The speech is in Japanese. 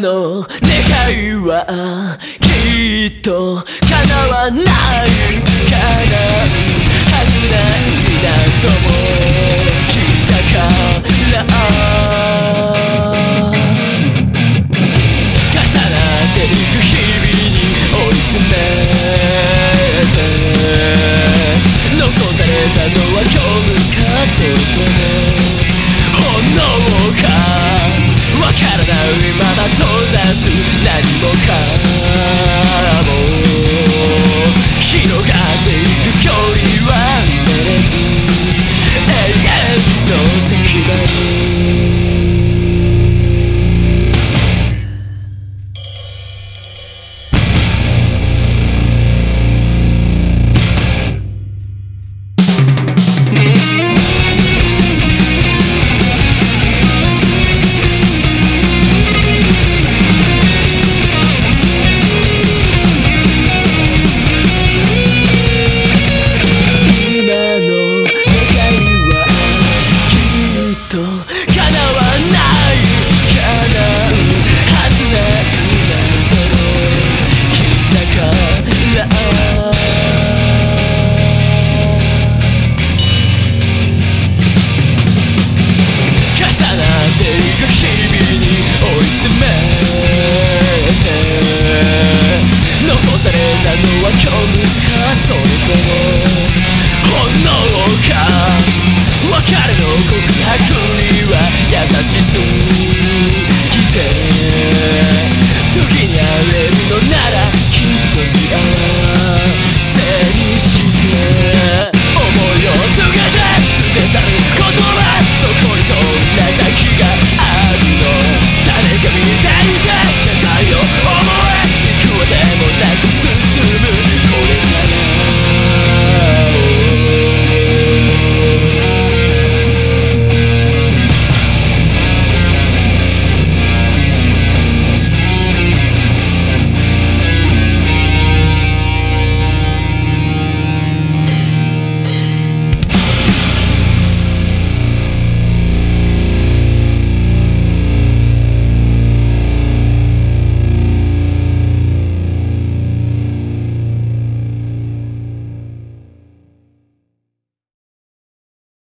の願いはきっと叶わない叶うはずないなとも来たから重なっていく日々に追い詰めて残されたのは今日かそれと炎からない。まま閉ざす何もか